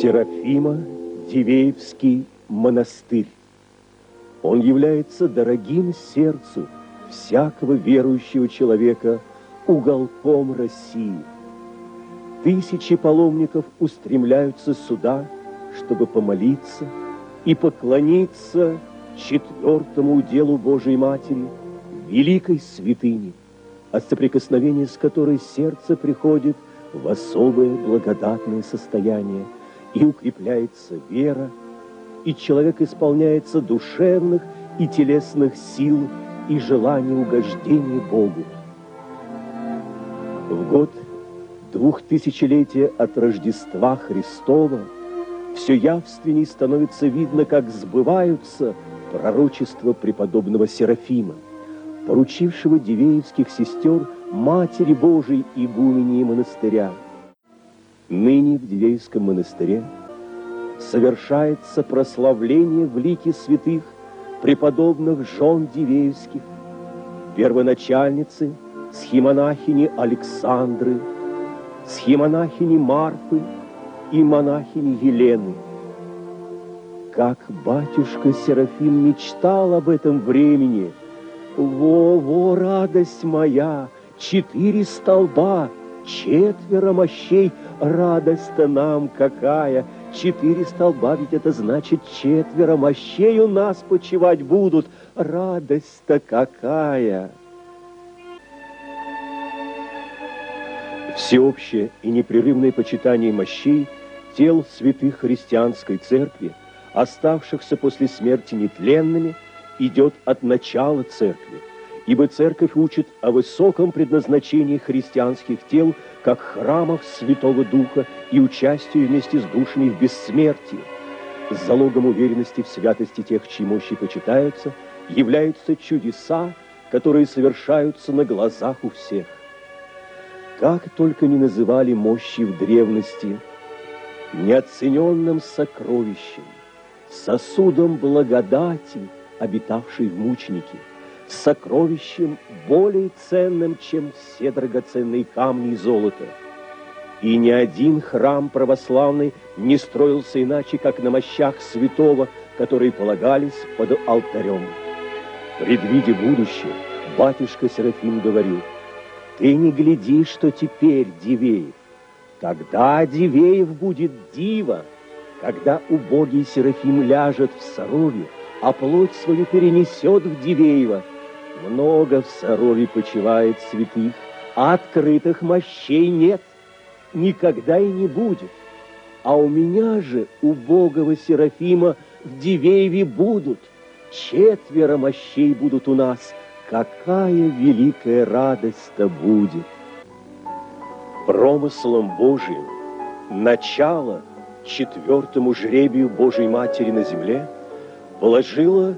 Серафима Дивеевский монастырь. Он является дорогим сердцу всякого верующего человека уголком России. Тысячи паломников устремляются сюда, чтобы помолиться и поклониться четвертому уделу Божией Матери, великой святыне, от соприкосновения с которой сердце приходит в особое благодатное состояние и укрепляется вера, и человек исполняется душевных и телесных сил и желания угождения Богу. В год двухтысячелетия от Рождества Христова все явственней становится видно, как сбываются пророчества преподобного Серафима, поручившего Дивеевских сестер Матери Божией игумении монастыря. Ныне в Дивеевском монастыре совершается прославление в лике святых преподобных жен Дивеевских, первоначальницы, схимонахини Александры, схимонахини Марфы и монахини Елены. Как батюшка Серафим мечтал об этом времени. Во-во, радость моя, четыре столба, четверо мощей, радость-то нам какая — Четыре столба, ведь это значит четверо мощей у нас почивать будут. Радость-то какая! Всеобщее и непрерывное почитание мощей тел святых христианской церкви, оставшихся после смерти нетленными, идет от начала церкви, ибо церковь учит о высоком предназначении христианских тел – как храмов Святого Духа и участию вместе с душами в бессмертии. Залогом уверенности в святости тех, чьи мощи почитаются, являются чудеса, которые совершаются на глазах у всех. Как только не называли мощи в древности, неоцененным сокровищем, сосудом благодати, обитавшей в мученике – сокровищем более ценным, чем все драгоценные камни и золото. И ни один храм православный не строился иначе, как на мощах святого, которые полагались под алтарем. Предвидя будущее, батюшка Серафим говорил, «Ты не гляди, что теперь Дивеев. Тогда Дивеев будет дива, когда убогий Серафим ляжет в Сарове, а плоть свою перенесет в Дивеева, много в Сарове почивает святых, а открытых мощей нет, никогда и не будет. А у меня же, убогого Серафима, в Дивееве будут, четверо мощей будут у нас. Какая великая радость-то будет! Промыслом Божиим начало четвертому жребию Божьей Матери на земле положила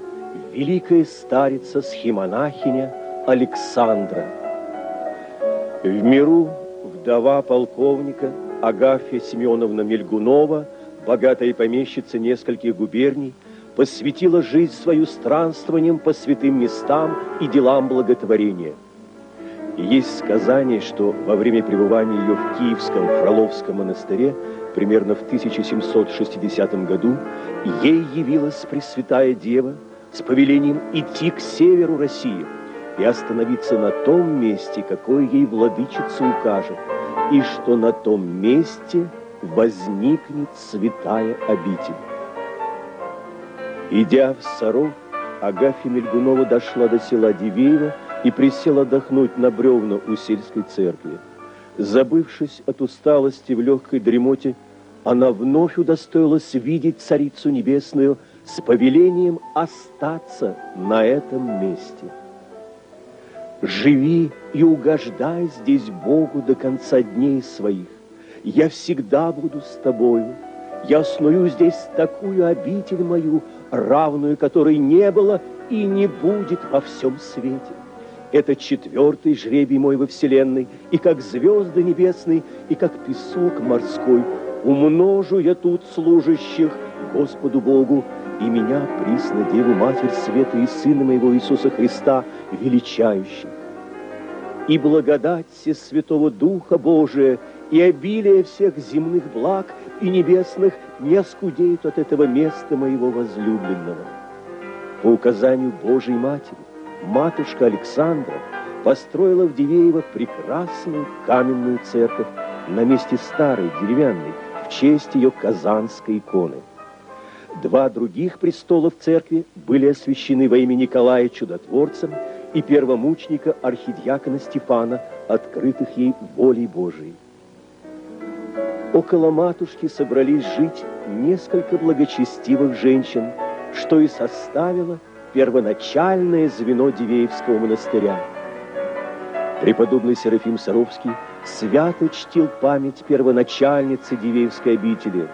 великая старица схимонахиня Александра. В миру вдова полковника Агафья Семеновна Мельгунова, богатая помещица нескольких губерний, посвятила жизнь свою странствованием по святым местам и делам благотворения. есть сказание, что во время пребывания ее в Киевском Фроловском монастыре примерно в 1760 году ей явилась Пресвятая Дева – с повелением идти к северу России и остановиться на том месте, какое ей владычица укажет, и что на том месте возникнет святая обитель. Идя в Саров, Агафья Мельгунова дошла до села Дивеево и присела отдохнуть на бревна у сельской церкви. Забывшись от усталости в легкой дремоте, она вновь удостоилась видеть Царицу Небесную – с повелением остаться на этом месте. Живи и угождай здесь Богу до конца дней своих. Я всегда буду с тобою. Я осную здесь такую обитель мою, равную которой не было и не будет во всем свете. Это четвертый жребий мой во вселенной, и как звезды небесные, и как песок морской, умножу я тут служащих Господу Богу, и меня присно Деву Матерь Света и Сына моего Иисуса Христа величающих. И благодать все Святого Духа Божия, и обилие всех земных благ и небесных не оскудеют от этого места моего возлюбленного. По указанию Божией Матери, матушка Александра построила в Дивеево прекрасную каменную церковь на месте старой деревянной в честь ее казанской иконы. Два других престола в церкви были освящены во имя Николая Чудотворцем и первомученика архидиакона Стефана, открытых ей волей Божией. Около матушки собрались жить несколько благочестивых женщин, что и составило первоначальное звено Дивеевского монастыря. Преподобный Серафим Саровский свято чтил память первоначальницы Дивеевской обители.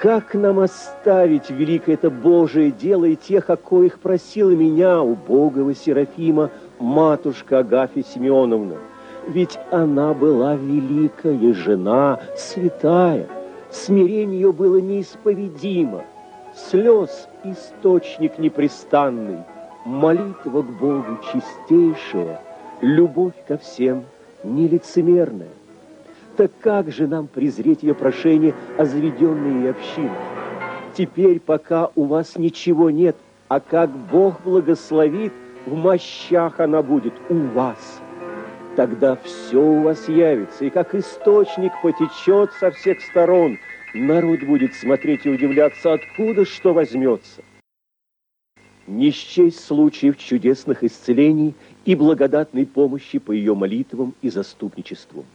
Как нам оставить великое это Божие дело и тех, о коих просила меня, убогого Серафима, матушка Агафья Семеновна? Ведь она была великая жена, святая. Смирение ее было неисповедимо. Слез источник непрестанный, молитва к Богу чистейшая, любовь ко всем нелицемерная. Так как же нам презреть ее прошение о заведенной общине? Теперь, пока у вас ничего нет, а как Бог благословит, в мощах она будет у вас тогда все у вас явится, и как источник потечет со всех сторон. Народ будет смотреть и удивляться, откуда что возьмется. Не счесть случаев чудесных исцелений и благодатной помощи по ее молитвам и заступничеству.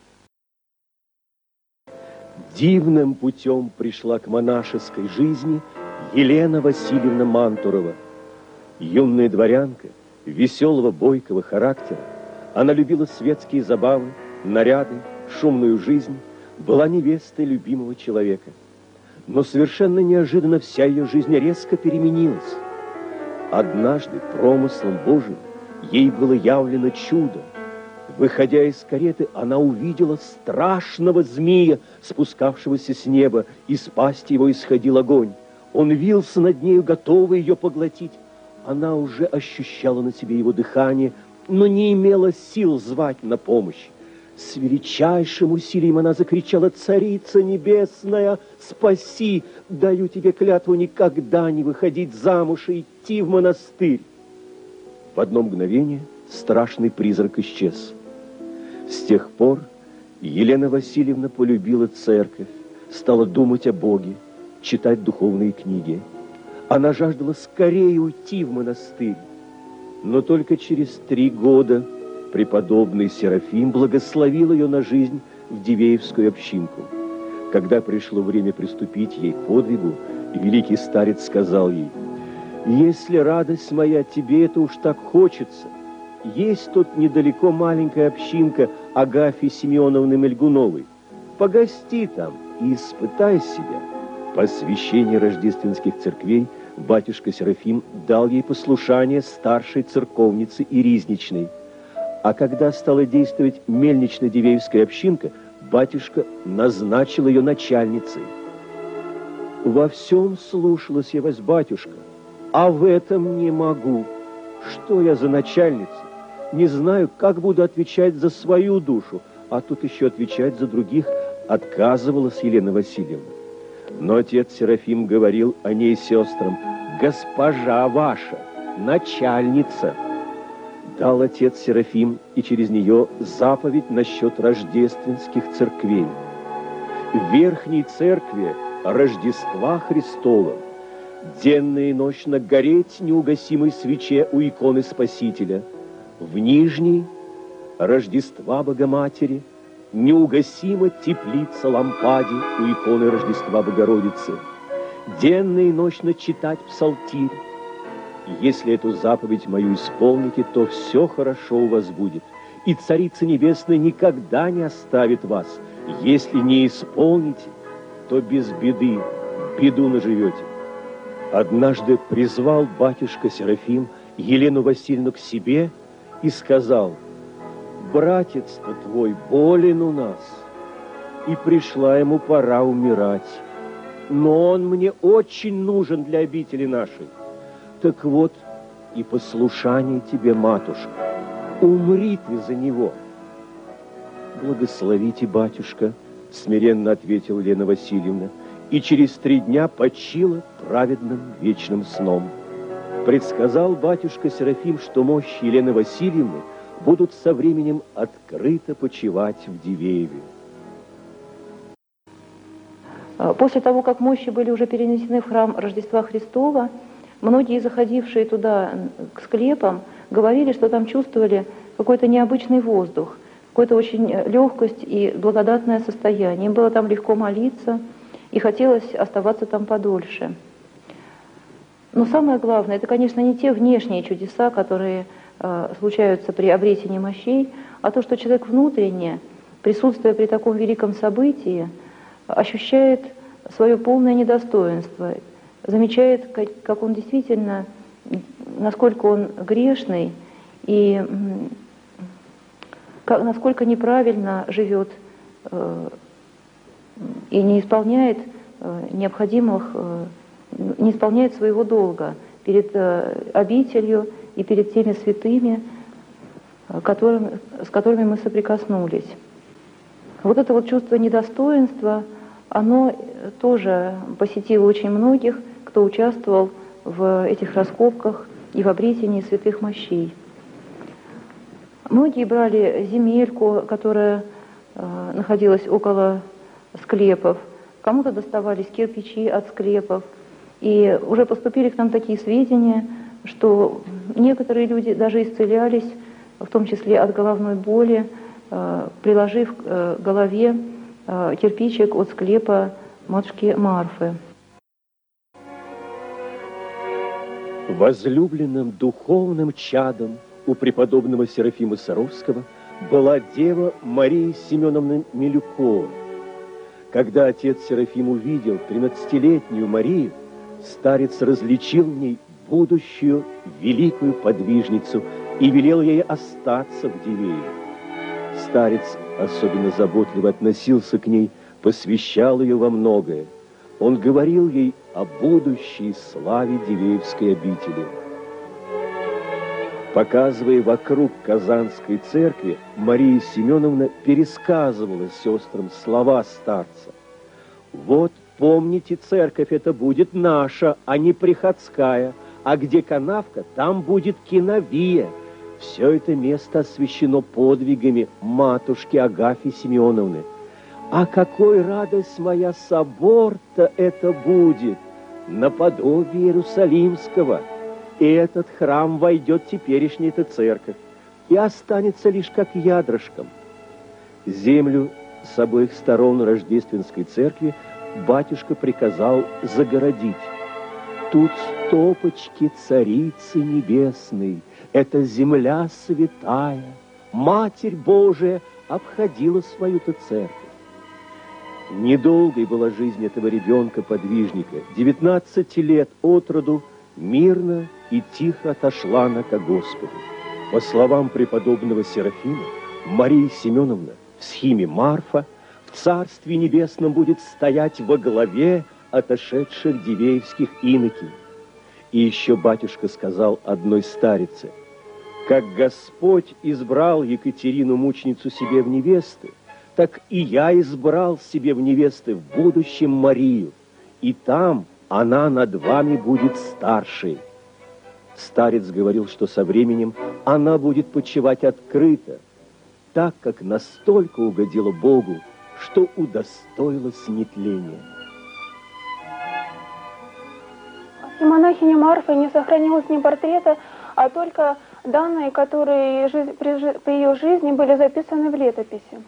Дивным путем пришла к монашеской жизни Елена Васильевна Мантурова, юная дворянка, веселого, бойкого характера, она любила светские забавы, наряды, шумную жизнь, была невестой любимого человека. Но совершенно неожиданно вся ее жизнь резко переменилась. Однажды промыслом Божьим ей было явлено чудо. Выходя из кареты, она увидела страшного змея, спускавшегося с неба, и с пасти его исходил огонь. Он вился над нею, готовый ее поглотить. Она уже ощущала на себе его дыхание, но не имела сил звать на помощь. С величайшим усилием она закричала, «Царица небесная, спаси! Даю тебе клятву никогда не выходить замуж и идти в монастырь!» В одно мгновение страшный призрак исчез. С тех пор Елена Васильевна полюбила церковь, стала думать о Боге, читать духовные книги. Она жаждала скорее уйти в монастырь. Но только через три года преподобный Серафим благословил ее на жизнь в Дивеевскую общинку. Когда пришло время приступить ей к подвигу, великий старец сказал ей, «Если радость моя, тебе это уж так хочется, есть тут недалеко маленькая общинка Агафьи Семеновны Мельгуновой. Погости там и испытай себя». По священии рождественских церквей – батюшка Серафим дал ей послушание старшей церковницы и ризничной. А когда стала действовать мельнично-дивеевская общинка, батюшка назначил ее начальницей. Во всем слушалась я вас, батюшка, а в этом не могу. Что я за начальница? Не знаю, как буду отвечать за свою душу, а тут еще отвечать за других отказывалась Елена Васильевна. Но отец Серафим говорил о ней сестрам, «Госпожа ваша, начальница». Дал отец Серафим и через нее заповедь насчет рождественских церквей. В Верхней Церкви Рождества Христова денно и ночно гореть неугасимой свече у иконы Спасителя. В Нижней Рождества Богоматери – неугасимо теплится лампаде у иконы Рождества Богородицы. Денно и ночно читать псалтирь. Если эту заповедь мою исполните, то все хорошо у вас будет. И Царица Небесная никогда не оставит вас. Если не исполните, то без беды, беду наживете. Однажды призвал батюшка Серафим Елену Васильевну к себе и сказал, «Братец-то твой болен у нас, и пришла ему пора умирать, но он мне очень нужен для обители нашей. Так вот, и послушание тебе, матушка, умри ты за него». «Благословите, батюшка», — смиренно ответила Лена Васильевна, и через три дня почила праведным вечным сном. Предсказал батюшка Серафим, что мощи Елены Васильевны будут со временем открыто почивать в Дивееве. А, после того, как мощи были уже перенесены в храм Рождества Христова, многие заходившие туда к склепам говорили, что там чувствовали какой-то необычный воздух, какую-то очень э, легкость и благодатное состояние. Им было там легко молиться, и хотелось оставаться там подольше. Но самое главное, это, конечно, не те внешние чудеса, которые э, случаются при обретении мощей, а то, что человек внутренне, присутствуя при таком великом событии, ощущает свое полное недостоинство, замечает, как, он действительно, насколько он грешный и как, насколько неправильно живет э, и не исполняет э, необходимых, не исполняет своего долга перед э, обителью и перед теми святыми, которым, с которыми мы соприкоснулись. Вот это вот чувство недостоинства, оно тоже посетило очень многих, кто участвовал в этих раскопках и в обретении святых мощей. Многие брали земельку, которая находилась около склепов, кому-то доставались кирпичи от склепов. И уже поступили к нам такие сведения, что некоторые люди даже исцелялись, в том числе от головной боли, э, приложив к э, голове э, кирпичик от склепа матушки Марфы. Возлюбленным духовным чадом у преподобного Серафима Саровского была дева Мария Семеновна Милюкова, когда отец Серафим увидел тринадцатилетнюю Марию, старец различил в ней будущую великую подвижницу и велел ей остаться в Дивее. Старец особенно заботливо относился к ней, посвящал ее во многое. Он говорил ей о будущей славе Дивеевской обители. Показывая вокруг Казанской церкви, Мария Семеновна пересказывала сестрам слова старца. «Вот, помните, церковь это будет наша, а не приходская, а где канавка, там будет киновия. Все это место освящено подвигами матушки Агафьи Семеновны. А какой радость моя собор-то это будет, наподобие Иерусалимского!» и этот храм войдет теперешняя-то церковь и останется лишь как ядрышком. Землю с обоих сторон рождественской церкви батюшка приказал загородить. Тут стопочки царицы небесной, это земля святая, Матерь Божия обходила свою-то церковь. Недолгой была жизнь этого ребенка-подвижника, 19 лет от роду, мирно и тихо отошла она ко Господу. По словам преподобного Серафима, Мария Семеновна в схиме Марфа в Царстве Небесном будет стоять во главе отошедших дивеевских инокий. И еще батюшка сказал одной старице, «Как Господь избрал Екатерину, мученицу себе в невесты, так и я избрал себе в невесты в будущем Марию, и там она над вами будет старшей». Старец говорил, что со временем она будет почивать открыто, так как настолько угодила Богу, что удостоилась нетления. И монахини Марфы не сохранилось ни портрета, а только данные, которые при ее жизни были записаны в летописи.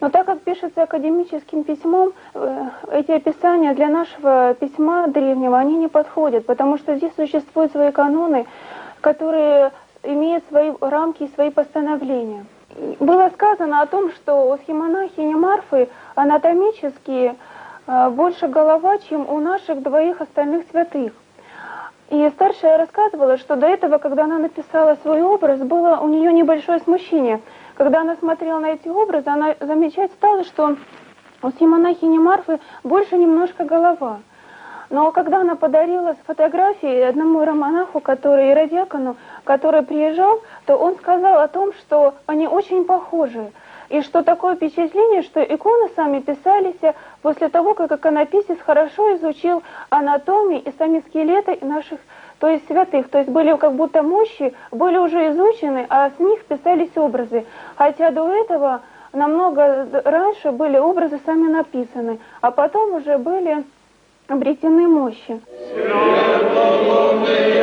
Но так как пишется академическим письмом, э, эти описания для нашего письма древнего, они не подходят, потому что здесь существуют свои каноны, которые имеют свои рамки и свои постановления. Было сказано о том, что у схемонахини Марфы анатомически э, больше голова, чем у наших двоих остальных святых. И старшая рассказывала, что до этого, когда она написала свой образ, было у нее небольшое смущение. Когда она смотрела на эти образы, она замечать стала, что у всей монахини Марфы больше немножко голова. Но когда она подарила фотографии одному романаху, который иродиакону, который приезжал, то он сказал о том, что они очень похожи. И что такое впечатление, что иконы сами писались после того, как иконописец хорошо изучил анатомию и сами скелеты наших, то есть святых. То есть были как будто мощи, были уже изучены, а с них писались образы. Хотя до этого намного раньше были образы сами написаны, а потом уже были обретены мощи. Свято